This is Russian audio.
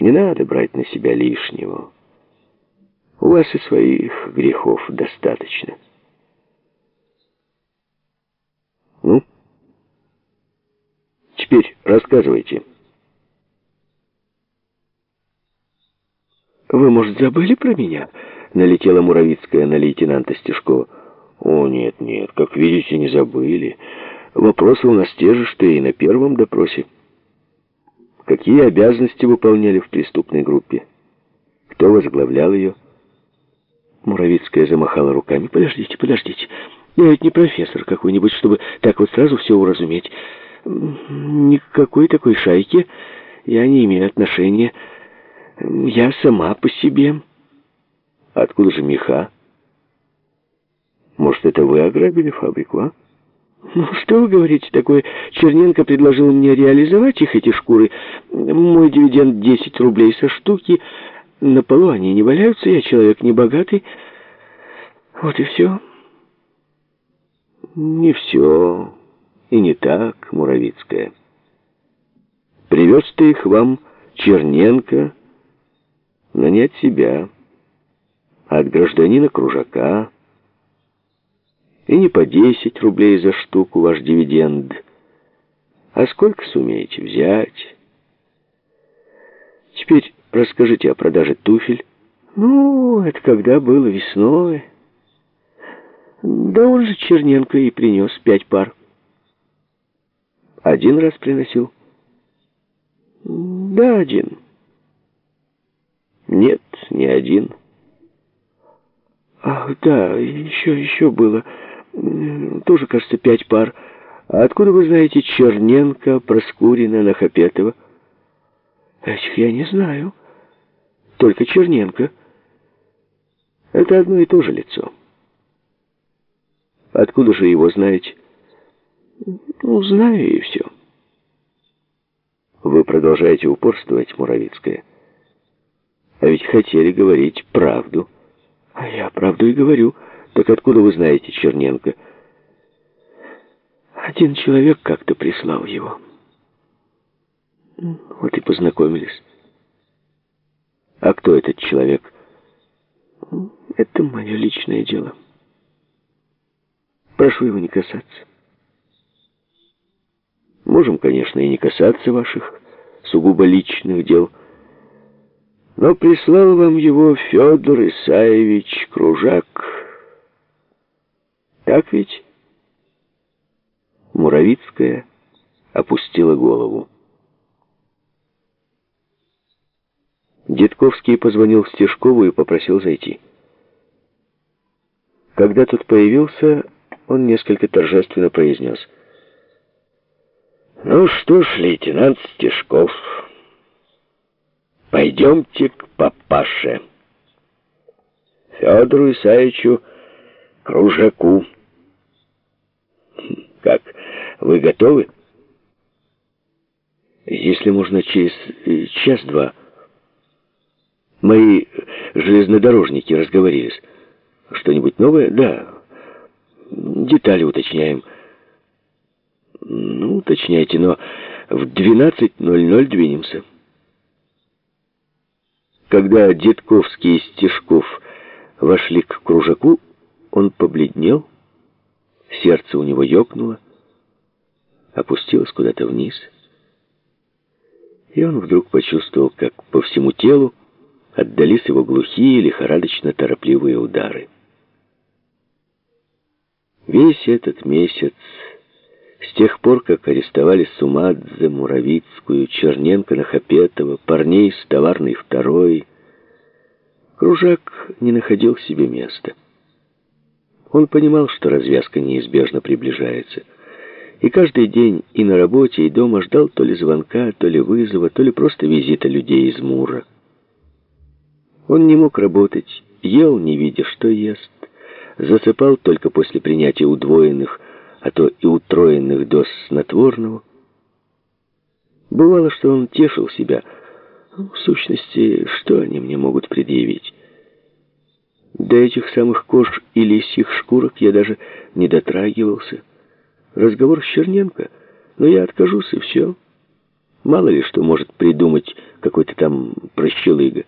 Не надо брать на себя лишнего. У вас и своих грехов достаточно. Ну, теперь рассказывайте. «Вы, может, забыли про меня?» — налетела Муравицкая на лейтенанта Стешкова. «О, нет, нет, как видите, не забыли. Вопросы у нас те же, что и на первом допросе. Какие обязанности выполняли в преступной группе? Кто возглавлял ее?» Муравицкая замахала руками. «Подождите, подождите. Я ведь не профессор какой-нибудь, чтобы так вот сразу все уразуметь. Никакой такой шайки я не имею отношения. Я сама по себе». «Откуда же меха?» Может, это вы ограбили фабрику, а? Ну, что вы говорите такое? Черненко предложил мне реализовать их, эти шкуры. Мой дивиденд 10 рублей со штуки. На полу они не валяются, я человек небогатый. Вот и все. Не все. И не так, Муравицкая. Привез ты их вам Черненко, но не от себя, а от гражданина Кружака, и не по 10 рублей за штуку ваш дивиденд. А сколько сумеете взять? Теперь расскажите о продаже туфель. Ну, это когда было весной. Да он же Черненко и принес пять пар. Один раз приносил? Да, один. Нет, не один. Ах, да, еще, еще было тоже, кажется, пять пар. А откуда вы знаете Черненко, Проскурина, Нахапетова? Этих я не знаю. Только Черненко. Это одно и то же лицо. Откуда же его знаете? Ну, знаю и все. Вы продолжаете упорствовать, Муравицкая. А ведь хотели говорить правду. А я правду и говорю. Так откуда вы знаете Черненко? Один человек как-то прислал его. Вот и познакомились. А кто этот человек? Это мое личное дело. Прошу его не касаться. Можем, конечно, и не касаться ваших сугубо личных дел. Но прислал вам его Федор Исаевич Кружак. Так ведь? Муравицкая опустила голову. Дедковский позвонил Стешкову и попросил зайти. Когда тот появился, он несколько торжественно произнес. «Ну что ж, лейтенант Стешков, пойдемте к папаше, Федору Исаевичу Кружаку». Вы готовы? Если можно, через э, час-два. Мои железнодорожники разговорились. Что-нибудь новое? Да. Детали уточняем. Ну, уточняйте, но в 12.00 двинемся. Когда Дедковский и Стешков вошли к кружаку, он побледнел, Сердце у него ёкнуло, опустилось куда-то вниз. И он вдруг почувствовал, как по всему телу отдались его глухие, лихорадочно-торопливые удары. Весь этот месяц, с тех пор, как арестовали Сумадзе, Муравицкую, Черненко, Нахапетова, парней с товарной второй, Кружак не находил себе места. Он понимал, что развязка неизбежно приближается. И каждый день и на работе, и дома ждал то ли звонка, то ли вызова, то ли просто визита людей из Мура. Он не мог работать, ел, не видя, что ест, засыпал только после принятия удвоенных, а то и утроенных доз снотворного. Бывало, что он тешил себя. В сущности, что они мне могут предъявить? До этих самых кож и лисьих шкурок я даже не дотрагивался. Разговор с Черненко, но я откажусь, и все. Мало ли что может придумать какой-то там прощелыга.